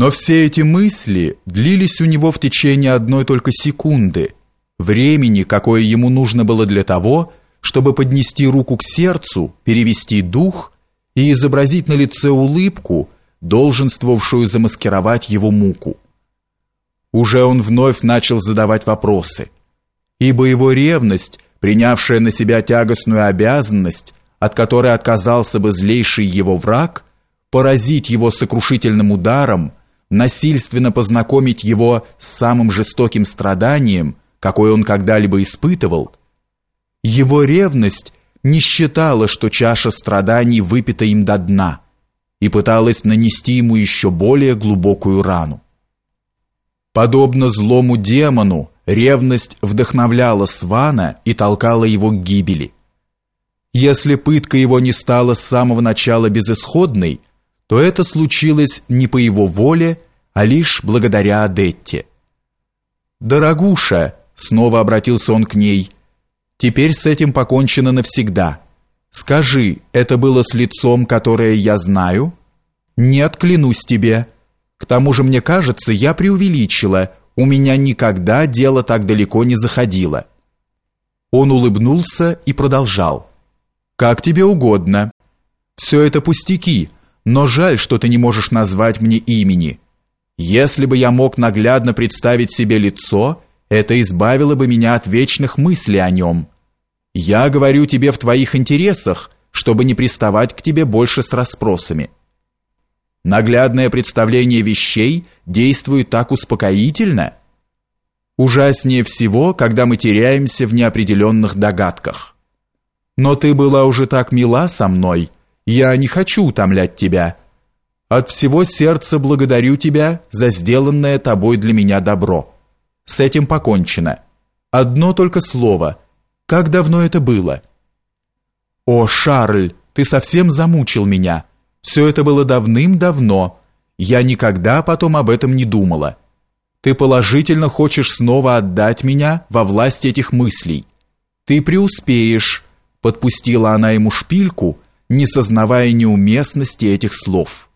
Но все эти мысли длились у него в течение одной только секунды, времени, какое ему нужно было для того, чтобы поднести руку к сердцу, перевести дух и изобразить на лице улыбку, долженствовавшую замаскировать его муку. Уже он вновь начал задавать вопросы, ибо его ревность, принявшая на себя тягостную обязанность, от которой отказался бы злейший его враг, поразить его сокрушительным ударом, насильственно познакомить его с самым жестоким страданием, какое он когда-либо испытывал, его ревность не считала, что чаша страданий выпита им до дна, и пыталась нанести ему еще более глубокую рану. Подобно злому демону, ревность вдохновляла Свана и толкала его к гибели. Если пытка его не стала с самого начала безысходной, то это случилось не по его воле, а лишь благодаря Адетте. «Дорогуша», — снова обратился он к ней, — «теперь с этим покончено навсегда. Скажи, это было с лицом, которое я знаю?» «Нет, клянусь тебе. К тому же, мне кажется, я преувеличила, у меня никогда дело так далеко не заходило». Он улыбнулся и продолжал. «Как тебе угодно. Все это пустяки» но жаль, что ты не можешь назвать мне имени. Если бы я мог наглядно представить себе лицо, это избавило бы меня от вечных мыслей о нем. Я говорю тебе в твоих интересах, чтобы не приставать к тебе больше с расспросами. Наглядное представление вещей действует так успокоительно. Ужаснее всего, когда мы теряемся в неопределенных догадках. Но ты была уже так мила со мной, я не хочу утомлять тебя. От всего сердца благодарю тебя за сделанное тобой для меня добро. С этим покончено. Одно только слово. Как давно это было? О, Шарль, ты совсем замучил меня. Все это было давным-давно. Я никогда потом об этом не думала. Ты положительно хочешь снова отдать меня во власть этих мыслей. Ты преуспеешь, подпустила она ему шпильку не сознавая неуместности этих слов.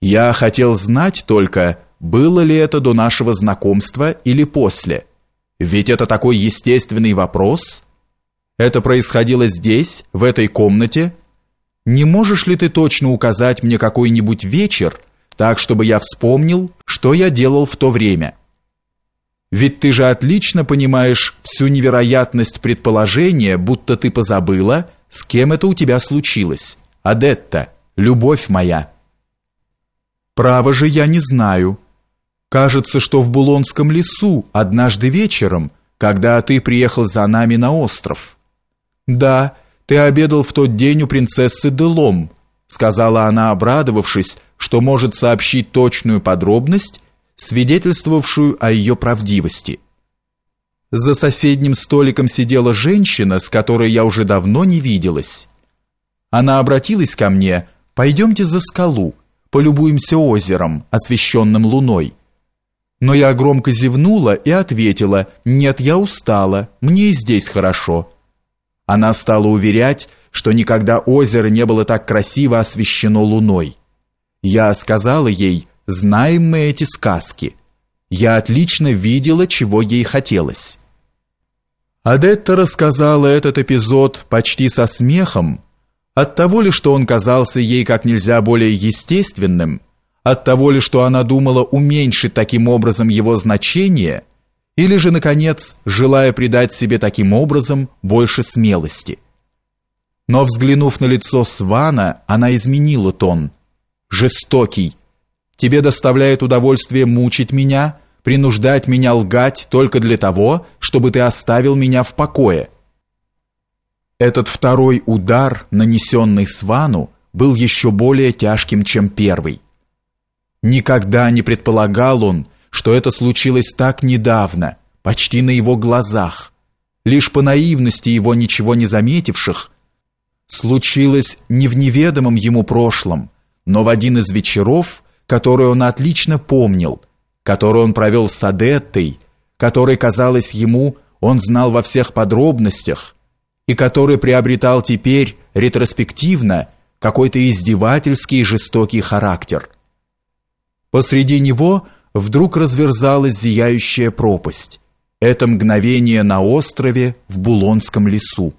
Я хотел знать только, было ли это до нашего знакомства или после. Ведь это такой естественный вопрос. Это происходило здесь, в этой комнате. Не можешь ли ты точно указать мне какой-нибудь вечер, так чтобы я вспомнил, что я делал в то время? Ведь ты же отлично понимаешь всю невероятность предположения, будто ты позабыла, с кем это у тебя случилось? Адетта, любовь моя. Право же я не знаю. Кажется, что в Булонском лесу однажды вечером, когда ты приехал за нами на остров. Да, ты обедал в тот день у принцессы Делом, сказала она, обрадовавшись, что может сообщить точную подробность, свидетельствовавшую о ее правдивости. За соседним столиком сидела женщина, с которой я уже давно не виделась. Она обратилась ко мне: "Пойдемте за скалу, полюбуемся озером, освещенным луной". Но я громко зевнула и ответила: "Нет, я устала. Мне и здесь хорошо". Она стала уверять, что никогда озеро не было так красиво освещено луной. Я сказала ей: "Знаем мы эти сказки". Я отлично видела, чего ей хотелось. Адетта рассказала этот эпизод почти со смехом, от того ли, что он казался ей как нельзя более естественным, от того ли, что она думала уменьшить таким образом его значение, или же, наконец, желая придать себе таким образом больше смелости. Но, взглянув на лицо Свана, она изменила тон. «Жестокий. Тебе доставляет удовольствие мучить меня?» Принуждать меня лгать только для того, чтобы ты оставил меня в покое. Этот второй удар, нанесенный Свану, был еще более тяжким, чем первый. Никогда не предполагал он, что это случилось так недавно, почти на его глазах. Лишь по наивности его ничего не заметивших, случилось не в неведомом ему прошлом, но в один из вечеров, который он отлично помнил – которую он провел с Адеттой, который, казалось ему, он знал во всех подробностях, и который приобретал теперь ретроспективно какой-то издевательский и жестокий характер. Посреди него вдруг разверзалась зияющая пропасть. Это мгновение на острове в Булонском лесу.